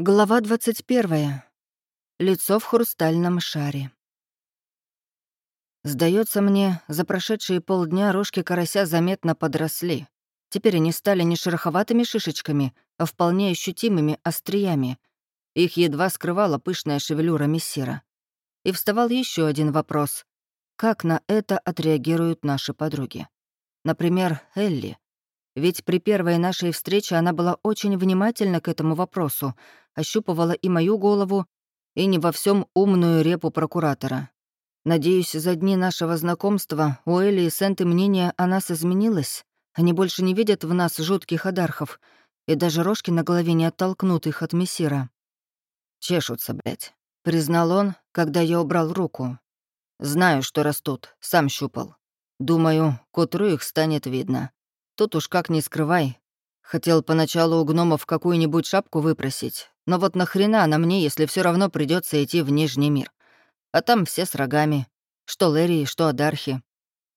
Глава 21. Лицо в хрустальном шаре. Сдается мне, за прошедшие полдня рожки карася заметно подросли. Теперь они стали не шероховатыми шишечками, а вполне ощутимыми остриями. Их едва скрывала пышная шевелюра мессира. И вставал еще один вопрос. Как на это отреагируют наши подруги? Например, Элли. Ведь при первой нашей встрече она была очень внимательна к этому вопросу, ощупывала и мою голову, и не во всем умную репу прокуратора. Надеюсь, за дни нашего знакомства у Элли и Сенты мнение о нас изменилось. Они больше не видят в нас жутких адархов, и даже рожки на голове не оттолкнут их от мессира. «Чешутся, блядь», — признал он, когда я убрал руку. «Знаю, что растут, сам щупал. Думаю, к утру их станет видно. Тут уж как не скрывай. Хотел поначалу у гномов какую-нибудь шапку выпросить, но вот нахрена она мне, если все равно придется идти в Нижний мир? А там все с рогами. Что Лерии, что Адархи.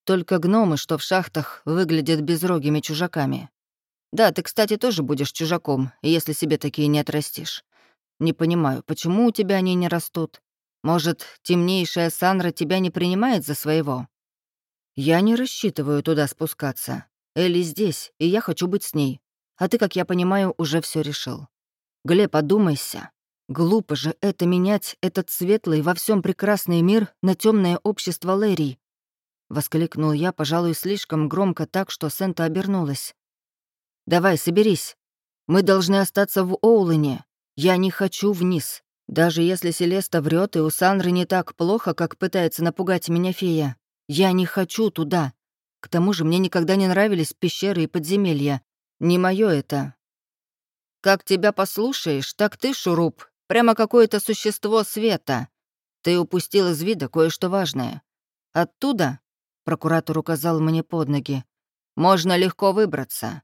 Только гномы, что в шахтах, выглядят безрогими чужаками. Да, ты, кстати, тоже будешь чужаком, если себе такие не отрастишь. Не понимаю, почему у тебя они не растут? Может, темнейшая Санра тебя не принимает за своего? Я не рассчитываю туда спускаться. Элли здесь, и я хочу быть с ней. А ты, как я понимаю, уже все решил. Глеб, одумайся. Глупо же это менять, этот светлый во всем прекрасный мир на темное общество Лэри. Воскликнул я, пожалуй, слишком громко так, что Сента обернулась. «Давай, соберись. Мы должны остаться в Оулене. Я не хочу вниз. Даже если Селеста врет и у Санры не так плохо, как пытается напугать меня фея. Я не хочу туда. К тому же мне никогда не нравились пещеры и подземелья. Не мое это, как тебя послушаешь, так ты, Шуруп, прямо какое-то существо света. Ты упустил из вида кое-что важное. Оттуда, — прокуратор указал мне под ноги, — можно легко выбраться.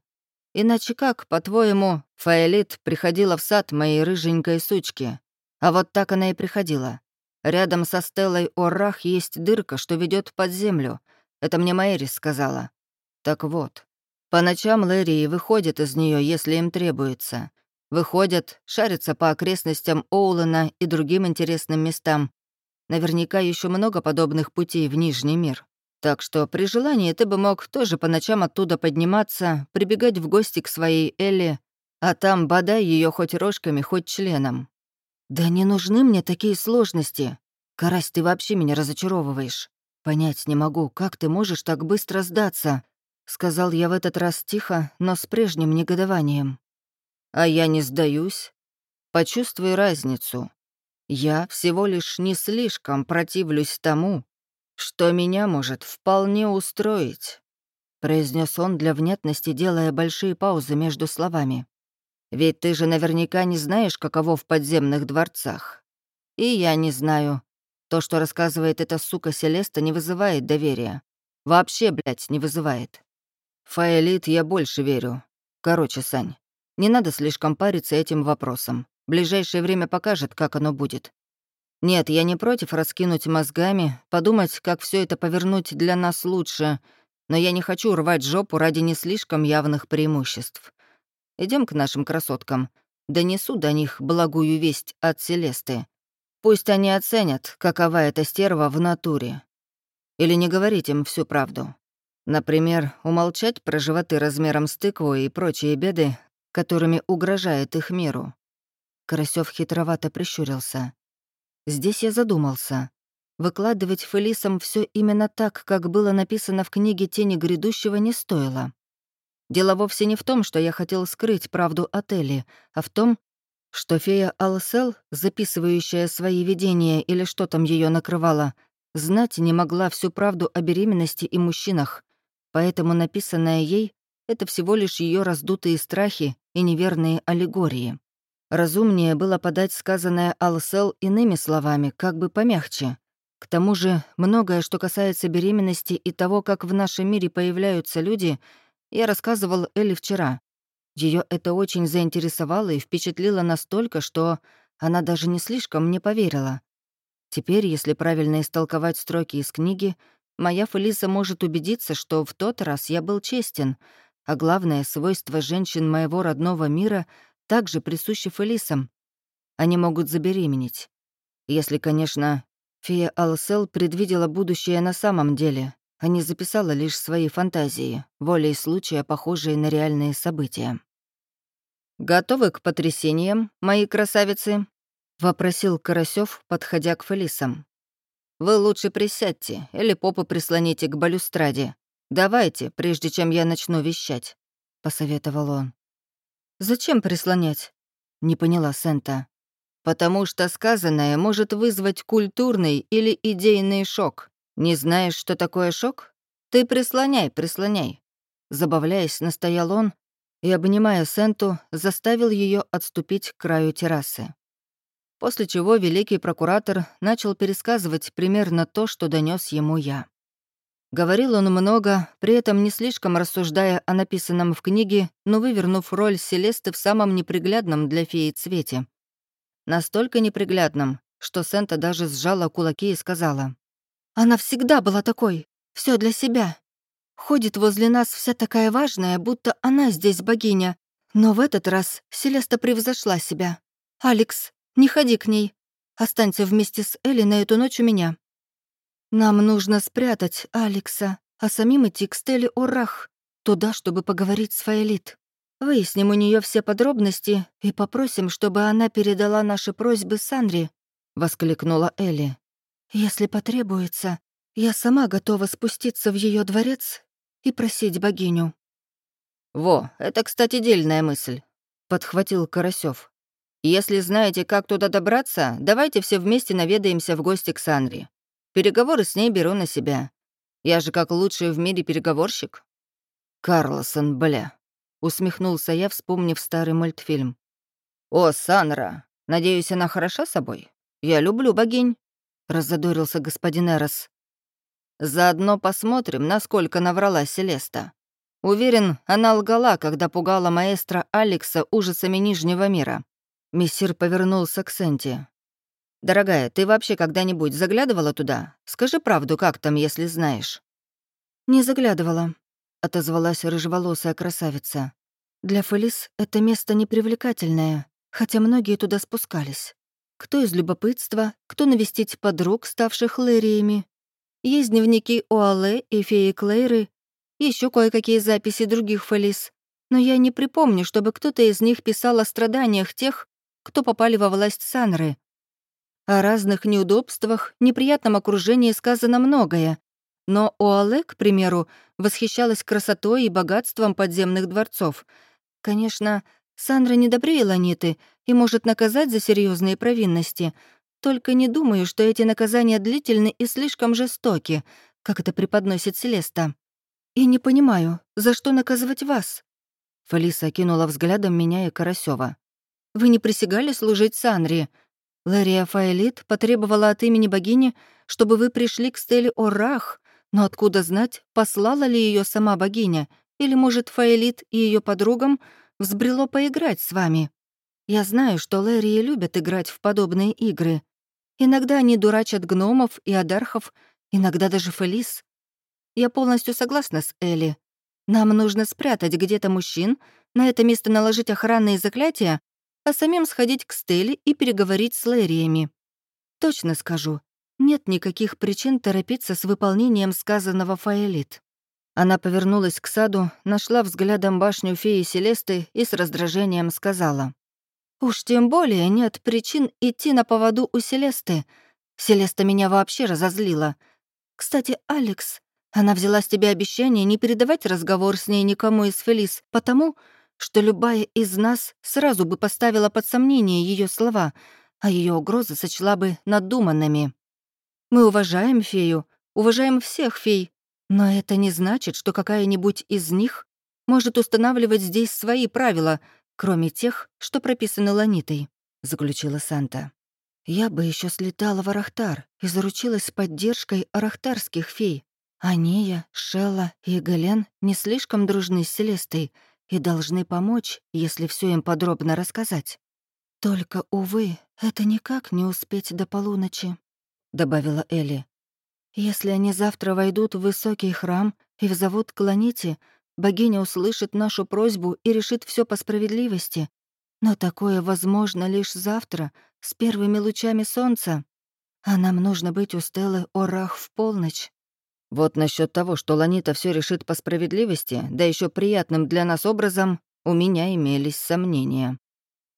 Иначе как, по-твоему, Фаэлит приходила в сад моей рыженькой сучки? А вот так она и приходила. Рядом со Стеллой Оррах есть дырка, что ведет под землю. Это мне Майрис сказала. Так вот, по ночам Лэри выходят из нее, если им требуется. Выходят, шарятся по окрестностям Оулена и другим интересным местам. Наверняка еще много подобных путей в Нижний мир. Так что при желании ты бы мог тоже по ночам оттуда подниматься, прибегать в гости к своей Элли, а там бодай ее хоть рожками, хоть членом. Да не нужны мне такие сложности. Карась, ты вообще меня разочаровываешь. Понять не могу, как ты можешь так быстро сдаться. Сказал я в этот раз тихо, но с прежним негодованием. А я не сдаюсь. Почувствуй разницу. Я всего лишь не слишком противлюсь тому, что меня может вполне устроить, произнес он для внятности, делая большие паузы между словами. Ведь ты же наверняка не знаешь, каково в подземных дворцах. И я не знаю. То, что рассказывает эта сука Селеста, не вызывает доверия. Вообще, блядь, не вызывает. Фаэлит я больше верю. Короче, Сань, не надо слишком париться этим вопросом. Ближайшее время покажет, как оно будет. Нет, я не против раскинуть мозгами, подумать, как все это повернуть для нас лучше, но я не хочу рвать жопу ради не слишком явных преимуществ. Идем к нашим красоткам. Донесу до них благую весть от Селесты. Пусть они оценят, какова эта стерва в натуре. Или не говорить им всю правду. Например, умолчать про животы размером с тыкву и прочие беды, которыми угрожает их миру. Карасёв хитровато прищурился. Здесь я задумался. Выкладывать Фелисам все именно так, как было написано в книге «Тени грядущего» не стоило. Дело вовсе не в том, что я хотел скрыть правду от Элли, а в том, что фея Алсел, записывающая свои видения или что там ее накрывало, знать не могла всю правду о беременности и мужчинах, Поэтому написанное ей — это всего лишь ее раздутые страхи и неверные аллегории. Разумнее было подать сказанное Алсел иными словами, как бы помягче. К тому же, многое, что касается беременности и того, как в нашем мире появляются люди, я рассказывал Элли вчера. Ее это очень заинтересовало и впечатлило настолько, что она даже не слишком мне поверила. Теперь, если правильно истолковать строки из книги, Моя Фелиса может убедиться, что в тот раз я был честен, а главное, свойство женщин моего родного мира также присуще Фелисам. они могут забеременеть. Если, конечно, фея Алсел предвидела будущее на самом деле, а не записала лишь свои фантазии, волей случая, похожие на реальные события. «Готовы к потрясениям, мои красавицы?» — вопросил Карасёв, подходя к Фелисам. «Вы лучше присядьте или попу прислоните к балюстраде. Давайте, прежде чем я начну вещать», — посоветовал он. «Зачем прислонять?» — не поняла Сента. «Потому что сказанное может вызвать культурный или идейный шок. Не знаешь, что такое шок? Ты прислоняй, прислоняй». Забавляясь, настоял он и, обнимая Сенту, заставил ее отступить к краю террасы. После чего великий прокуратор начал пересказывать примерно то, что донес ему я. Говорил он много, при этом не слишком рассуждая о написанном в книге, но вывернув роль Селесты в самом неприглядном для феи цвете. Настолько неприглядном, что Сента даже сжала кулаки и сказала. «Она всегда была такой, все для себя. Ходит возле нас вся такая важная, будто она здесь богиня. Но в этот раз Селеста превзошла себя. Алекс, не ходи к ней. Останься вместе с Элли на эту ночь у меня. Нам нужно спрятать Алекса, а самим идти к Стелле Орах, туда, чтобы поговорить с Фаэлит. Выясним у нее все подробности и попросим, чтобы она передала наши просьбы Санри», — воскликнула Элли. «Если потребуется, я сама готова спуститься в ее дворец и просить богиню». «Во, это, кстати, дельная мысль», — подхватил Карасёв. Если знаете, как туда добраться, давайте все вместе наведаемся в гости к Санри. Переговоры с ней беру на себя. Я же как лучший в мире переговорщик». «Карлосон, бля», — усмехнулся я, вспомнив старый мультфильм. «О, Санра, надеюсь, она хороша собой? Я люблю богинь», — раззадорился господин Эрос. «Заодно посмотрим, насколько наврала Селеста. Уверен, она лгала, когда пугала маэстро Алекса ужасами Нижнего мира. Мессир повернулся к Сенти. «Дорогая, ты вообще когда-нибудь заглядывала туда? Скажи правду, как там, если знаешь». «Не заглядывала», — отозвалась рыжеволосая красавица. «Для Фелис это место непривлекательное, хотя многие туда спускались. Кто из любопытства, кто навестить подруг, ставших лэриями. Есть дневники Уале и феи Клейры, еще кое-какие записи других Фелис. Но я не припомню, чтобы кто-то из них писал о страданиях тех, кто попали во власть Санры. О разных неудобствах, неприятном окружении сказано многое, но Оале, к примеру, восхищалась красотой и богатством подземных дворцов. Конечно, Сандра не добрее Ланиты и может наказать за серьезные провинности, только не думаю, что эти наказания длительны и слишком жестоки, как это преподносит Селеста. И не понимаю, за что наказывать вас?» Фалиса кинула взглядом меня и Карасева. Вы не присягали служить Санри. Лария Фаэлит потребовала от имени богини, чтобы вы пришли к Стеле Орах, но откуда знать, послала ли ее сама богиня, или, может, Фаэлит и ее подругам взбрело поиграть с вами. Я знаю, что Лэрии любят играть в подобные игры. Иногда они дурачат гномов и адархов, иногда даже Фелис. Я полностью согласна с Элли. Нам нужно спрятать где-то мужчин, на это место наложить охранные заклятия, а самим сходить к Стелле и переговорить с Лэриями. Точно скажу, нет никаких причин торопиться с выполнением сказанного Фаэлит. Она повернулась к саду, нашла взглядом башню феи Селесты и с раздражением сказала. «Уж тем более нет причин идти на поводу у Селесты. Селеста меня вообще разозлила. Кстати, Алекс, она взяла с тебя обещание не передавать разговор с ней никому из Фелис, потому что любая из нас сразу бы поставила под сомнение ее слова, а ее угрозы сочла бы надуманными. Мы уважаем фею, уважаем всех фей, но это не значит, что какая-нибудь из них может устанавливать здесь свои правила, кроме тех, что прописаны Ланитой», — заключила Санта. «Я бы еще слетала в Арахтар и заручилась поддержкой арахтарских фей. Ания, Шелла и Гален не слишком дружны с Селестой, и должны помочь, если все им подробно рассказать. Только, увы, это никак не успеть до полуночи», — добавила Элли. «Если они завтра войдут в высокий храм и взовут к Ланите, богиня услышит нашу просьбу и решит все по справедливости. Но такое возможно лишь завтра, с первыми лучами солнца. А нам нужно быть у Стеллы Орах в полночь. Вот насчет того, что Ланита все решит по справедливости, да еще приятным для нас образом, у меня имелись сомнения.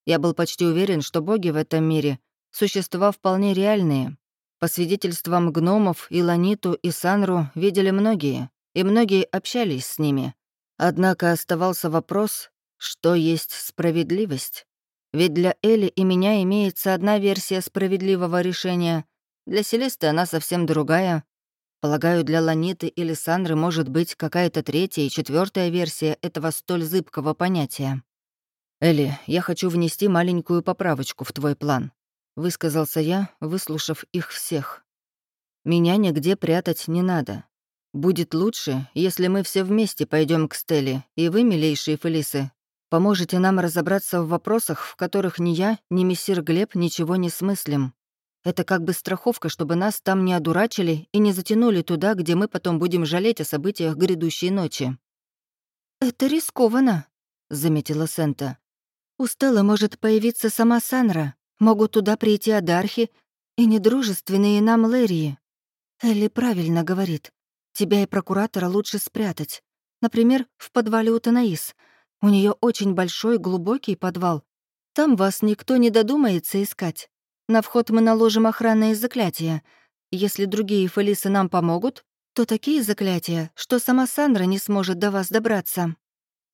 Я был почти уверен, что боги в этом мире — существа вполне реальные. По свидетельствам гномов и Ланиту, и Санру видели многие, и многие общались с ними. Однако оставался вопрос, что есть справедливость. Ведь для Эли и меня имеется одна версия справедливого решения, для Селесты она совсем другая. Полагаю, для Ланиты или Сандры может быть какая-то третья и четвертая версия этого столь зыбкого понятия. «Элли, я хочу внести маленькую поправочку в твой план», — высказался я, выслушав их всех. «Меня нигде прятать не надо. Будет лучше, если мы все вместе пойдем к Стелле, и вы, милейшие Фелисы, поможете нам разобраться в вопросах, в которых ни я, ни мессир Глеб ничего не смыслим. Это как бы страховка, чтобы нас там не одурачили и не затянули туда, где мы потом будем жалеть о событиях грядущей ночи». «Это рискованно», — заметила Сента. «У Стеллы может появиться сама Санра. Могут туда прийти Адархи и недружественные нам Лерии». Элли правильно говорит. Тебя и прокуратора лучше спрятать. Например, в подвале у Танаис. У нее очень большой, глубокий подвал. Там вас никто не додумается искать. На вход мы наложим охранные заклятия. Если другие фелисы нам помогут, то такие заклятия, что сама Сандра не сможет до вас добраться».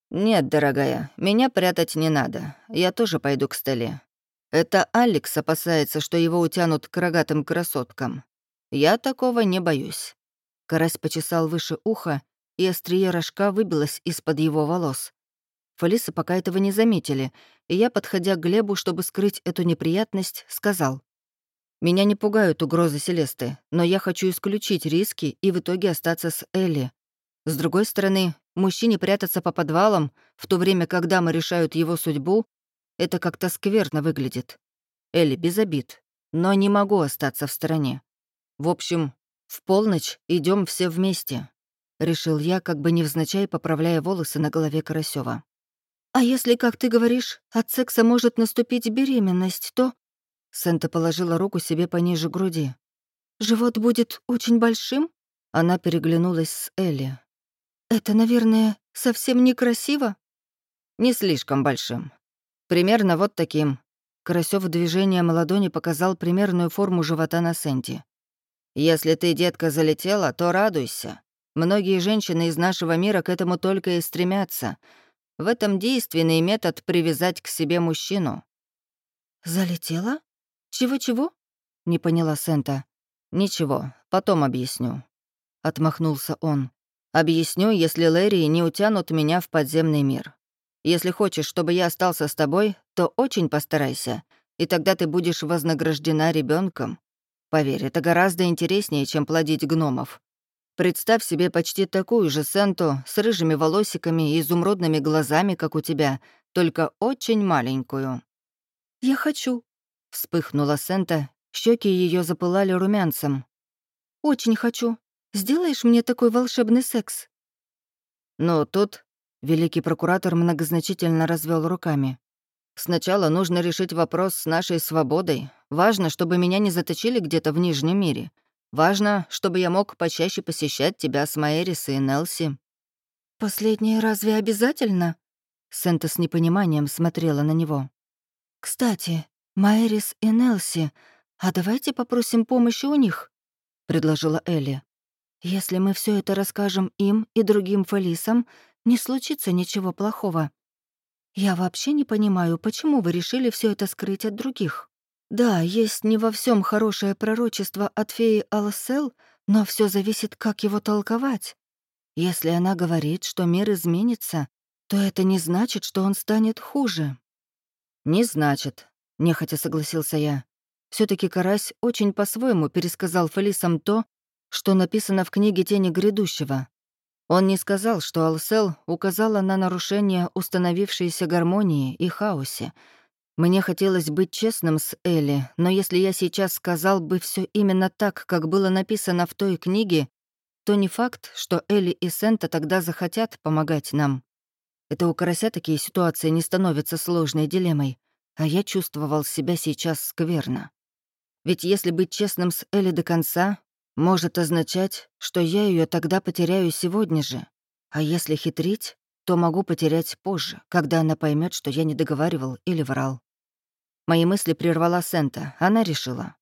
«Нет, дорогая, меня прятать не надо. Я тоже пойду к столе. Это Алекс опасается, что его утянут к рогатым красоткам. Я такого не боюсь». Карась почесал выше уха, и острие рожка выбилось из-под его волос. Фалисы пока этого не заметили, и я, подходя к Глебу, чтобы скрыть эту неприятность, сказал. «Меня не пугают угрозы Селесты, но я хочу исключить риски и в итоге остаться с Элли. С другой стороны, мужчине прятаться по подвалам, в то время как дамы решают его судьбу, это как-то скверно выглядит. Элли, без обид, но не могу остаться в стороне. В общем, в полночь идем все вместе», — решил я, как бы невзначай поправляя волосы на голове Карасева. «А если, как ты говоришь, от секса может наступить беременность, то...» Сента положила руку себе пониже груди. «Живот будет очень большим?» Она переглянулась с Элли. «Это, наверное, совсем некрасиво?» «Не слишком большим. Примерно вот таким». Карасёв движением ладони показал примерную форму живота на Сенте. «Если ты, детка, залетела, то радуйся. Многие женщины из нашего мира к этому только и стремятся — в этом действенный метод привязать к себе мужчину. «Залетела? Чего-чего?» — не поняла Сента. «Ничего, потом объясню», — отмахнулся он. «Объясню, если Лэри не утянут меня в подземный мир. Если хочешь, чтобы я остался с тобой, то очень постарайся, и тогда ты будешь вознаграждена ребенком. Поверь, это гораздо интереснее, чем плодить гномов. Представь себе почти такую же Сенту с рыжими волосиками и изумрудными глазами, как у тебя, только очень маленькую». «Я хочу», — вспыхнула Сента, щеки ее запылали румянцем. «Очень хочу. Сделаешь мне такой волшебный секс?» «Ну, тут...» — великий прокуратор многозначительно развел руками. «Сначала нужно решить вопрос с нашей свободой. Важно, чтобы меня не заточили где-то в Нижнем мире. Важно, чтобы я мог почаще посещать тебя с Майерис и Нелси». «Последнее разве обязательно?» Сента с непониманием смотрела на него. «Кстати, Майерис и Нелси, а давайте попросим помощи у них», — предложила Элли. «Если мы все это расскажем им и другим фалисам, не случится ничего плохого. Я вообще не понимаю, почему вы решили все это скрыть от других». Да, есть не во всем хорошее пророчество от феи Алсел, но все зависит, как его толковать. Если она говорит, что мир изменится, то это не значит, что он станет хуже. «Не значит», — нехотя согласился я. все таки Карась очень по-своему пересказал Фелисам то, что написано в книге «Тени грядущего». Он не сказал, что Алсел указала на нарушение установившейся гармонии и хаосе, мне хотелось быть честным с Элли, но если я сейчас сказал бы все именно так, как было написано в той книге, то не факт, что Элли и Сента тогда захотят помогать нам. Это у карася такие ситуации не становятся сложной дилеммой, а я чувствовал себя сейчас скверно. Ведь если быть честным с Элли до конца, может означать, что я ее тогда потеряю сегодня же. А если хитрить, то могу потерять позже, когда она поймет, что я не договаривал или врал. Мои мысли прервала Сента. Она решила.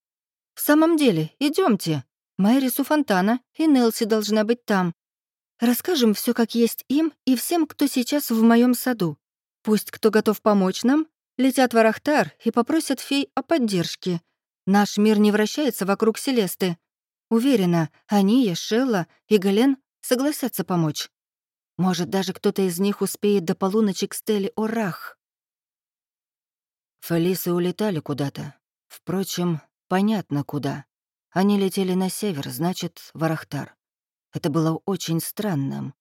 «В самом деле, идемте. Майрис у фонтана, и Нелси должна быть там. Расскажем все как есть им и всем, кто сейчас в моем саду. Пусть кто готов помочь нам, летят в Арахтар и попросят фей о поддержке. Наш мир не вращается вокруг Селесты. Уверена, они, Шелла и Гален согласятся помочь. Может, даже кто-то из них успеет до полуночи к Стелле Орах. Фелисы улетали куда-то. Впрочем, понятно куда. Они летели на север, значит, в Арахтар. Это было очень странным.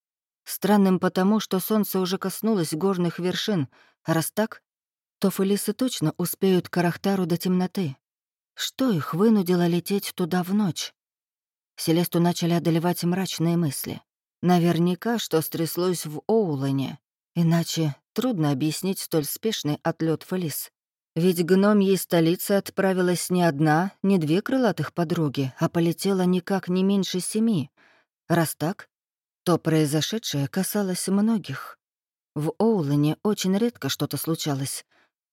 Странным потому, что солнце уже коснулось горных вершин, а раз так, то фелисы точно успеют к Арахтару до темноты. Что их вынудило лететь туда в ночь? Селесту начали одолевать мрачные мысли. Наверняка, что стряслось в Оулане. Иначе трудно объяснить столь спешный отлет Фелис. Ведь гномьей столицы отправилась не одна, не две крылатых подруги, а полетела никак не меньше семи. Раз так, то произошедшее касалось многих. В Оулане очень редко что-то случалось.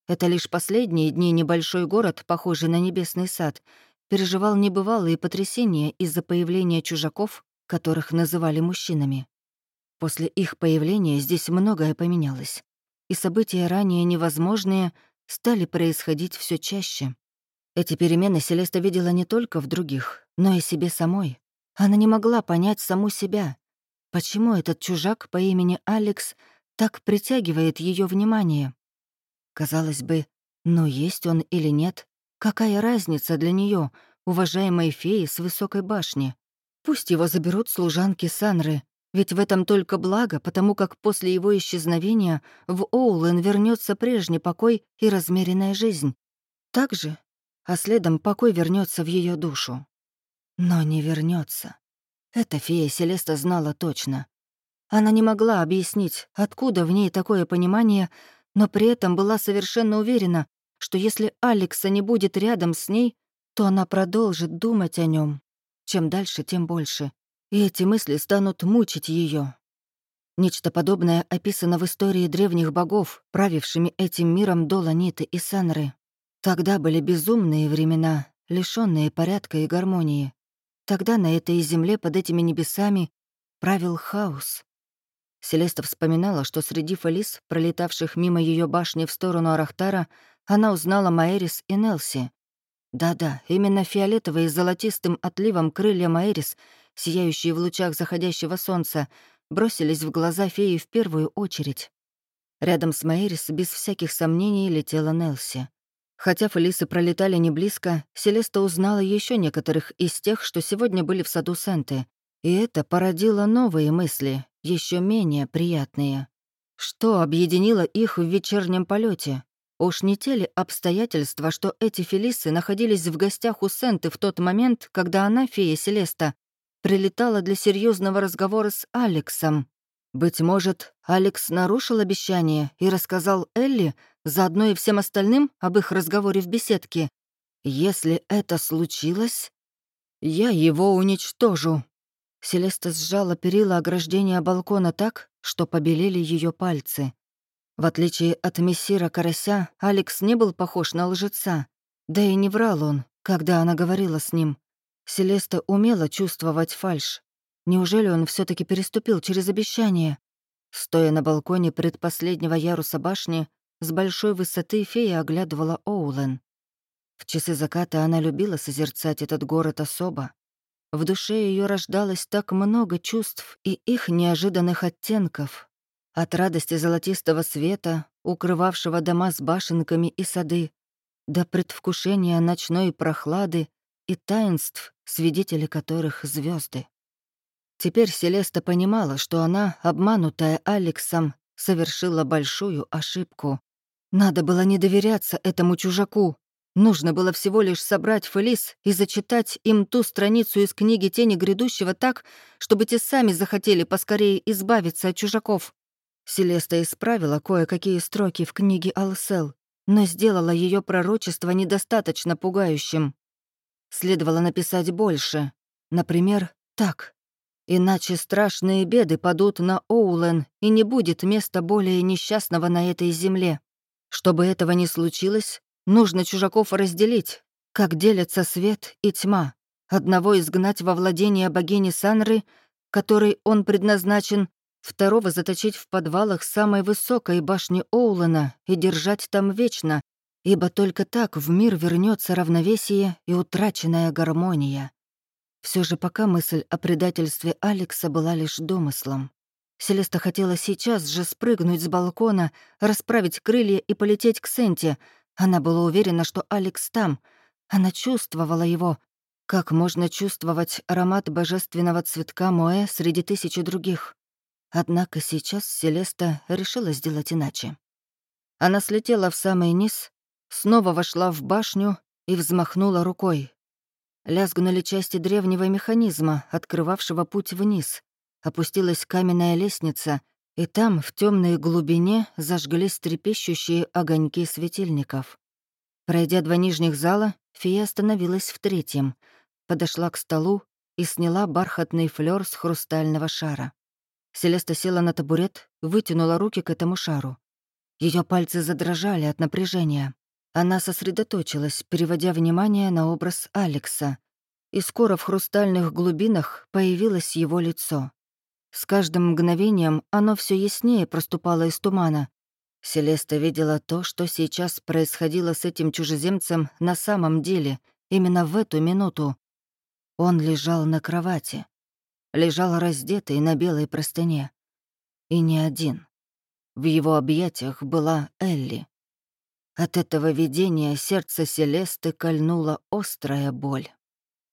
Это лишь последние дни небольшой город, похожий на небесный сад, переживал небывалые потрясения из-за появления чужаков которых называли мужчинами. После их появления здесь многое поменялось, и события, ранее невозможные, стали происходить все чаще. Эти перемены Селеста видела не только в других, но и себе самой. Она не могла понять саму себя. Почему этот чужак по имени Алекс так притягивает ее внимание? Казалось бы, но есть он или нет, какая разница для нее, уважаемой феи с высокой башни? Пусть его заберут служанки Санры, ведь в этом только благо, потому как после его исчезновения в Оулен вернется прежний покой и размеренная жизнь. Так же, а следом покой вернется в ее душу. Но не вернется. Это фея Селеста знала точно. Она не могла объяснить, откуда в ней такое понимание, но при этом была совершенно уверена, что если Алекса не будет рядом с ней, то она продолжит думать о нем. Чем дальше, тем больше. И эти мысли станут мучить ее. Нечто подобное описано в истории древних богов, правившими этим миром до Ланиты и Санры. Тогда были безумные времена, лишенные порядка и гармонии. Тогда на этой земле под этими небесами правил хаос. Селеста вспоминала, что среди фалис, пролетавших мимо ее башни в сторону Арахтара, она узнала Маэрис и Нелси, да-да, именно фиолетовые с золотистым отливом крылья Маэрис, сияющие в лучах заходящего солнца, бросились в глаза феи в первую очередь. Рядом с Маэрис без всяких сомнений летела Нелси. Хотя фелисы пролетали не близко, Селеста узнала еще некоторых из тех, что сегодня были в саду Санты, и это породило новые мысли, еще менее приятные. Что объединило их в вечернем полете? Уж не те ли обстоятельства, что эти Фелисы находились в гостях у Сенты в тот момент, когда она, фея Селеста, прилетала для серьезного разговора с Алексом? Быть может, Алекс нарушил обещание и рассказал Элли, заодно и всем остальным, об их разговоре в беседке. Если это случилось, я его уничтожу. Селеста сжала перила ограждения балкона так, что побелели ее пальцы. В отличие от мессира Карася, Алекс не был похож на лжеца. Да и не врал он, когда она говорила с ним. Селеста умела чувствовать фальшь. Неужели он все таки переступил через обещание? Стоя на балконе предпоследнего яруса башни, с большой высоты фея оглядывала Оулен. В часы заката она любила созерцать этот город особо. В душе ее рождалось так много чувств и их неожиданных оттенков, от радости золотистого света, укрывавшего дома с башенками и сады, до предвкушения ночной прохлады и таинств, свидетели которых звезды. Теперь Селеста понимала, что она, обманутая Алексом, совершила большую ошибку. Надо было не доверяться этому чужаку. Нужно было всего лишь собрать Фелис и зачитать им ту страницу из книги «Тени грядущего» так, чтобы те сами захотели поскорее избавиться от чужаков. Селеста исправила кое-какие строки в книге Алсел, но сделала ее пророчество недостаточно пугающим. Следовало написать больше. Например, так. Иначе страшные беды падут на Оулен, и не будет места более несчастного на этой земле. Чтобы этого не случилось, нужно чужаков разделить, как делятся свет и тьма. Одного изгнать во владение богини Санры, которой он предназначен, второго заточить в подвалах самой высокой башни Оулена и держать там вечно, ибо только так в мир вернется равновесие и утраченная гармония. Все же пока мысль о предательстве Алекса была лишь домыслом. Селеста хотела сейчас же спрыгнуть с балкона, расправить крылья и полететь к Сенте. Она была уверена, что Алекс там. Она чувствовала его, как можно чувствовать аромат божественного цветка Моэ среди тысячи других. Однако сейчас Селеста решила сделать иначе. Она слетела в самый низ, снова вошла в башню и взмахнула рукой. Лязгнули части древнего механизма, открывавшего путь вниз. Опустилась каменная лестница, и там, в темной глубине, зажглись трепещущие огоньки светильников. Пройдя два нижних зала, фея остановилась в третьем, подошла к столу и сняла бархатный флёр с хрустального шара. Селеста села на табурет, вытянула руки к этому шару. Ее пальцы задрожали от напряжения. Она сосредоточилась, переводя внимание на образ Алекса, и скоро в хрустальных глубинах появилось его лицо. С каждым мгновением оно все яснее проступало из тумана. Селеста видела то, что сейчас происходило с этим чужеземцем на самом деле, именно в эту минуту. Он лежал на кровати лежал раздетый на белой простыне. И не один. В его объятиях была Элли. От этого видения сердце Селесты кольнула острая боль.